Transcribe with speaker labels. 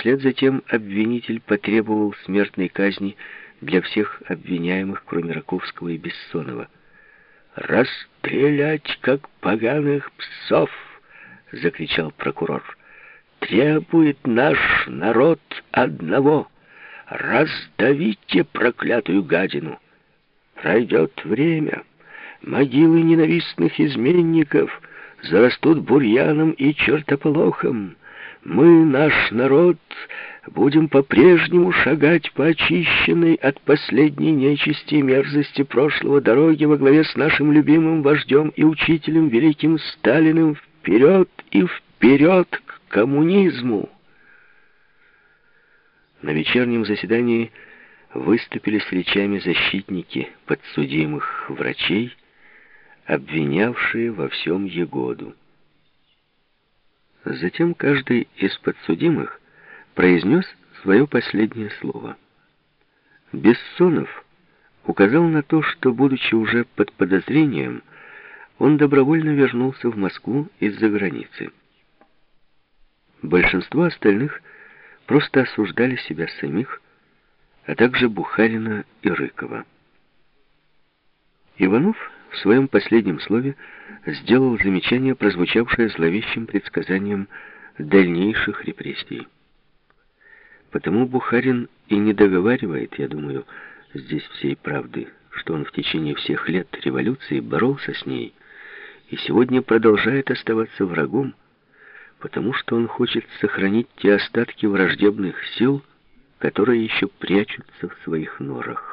Speaker 1: Вслед за тем обвинитель потребовал смертной казни для всех обвиняемых, кроме Раковского и Бессонова.
Speaker 2: «Расстрелять, как поганых псов!» — закричал прокурор. «Требует наш народ одного — раздавите проклятую гадину! Пройдет время, могилы ненавистных изменников зарастут бурьяном и чертополохом. Мы, наш народ, будем по-прежнему шагать по очищенной от последней нечисти и мерзости прошлого дороги во главе с нашим любимым вождем и учителем великим Сталиным вперед и вперед к коммунизму.
Speaker 1: На вечернем заседании выступили с речами защитники подсудимых врачей, обвинявшие во всем Егоду. Затем каждый из подсудимых произнес свое последнее слово. Бессонов указал на то, что, будучи уже под подозрением, он добровольно вернулся в Москву из-за границы. Большинство остальных просто осуждали себя самих, а также Бухарина и Рыкова. Иванов в своем последнем слове сделал замечание, прозвучавшее зловещим предсказанием дальнейших репрессий. Потому Бухарин и не договаривает, я думаю, здесь всей правды, что он в течение всех лет революции боролся с ней и сегодня продолжает оставаться врагом, потому что он хочет сохранить те остатки враждебных сил, которые еще прячутся в своих норах.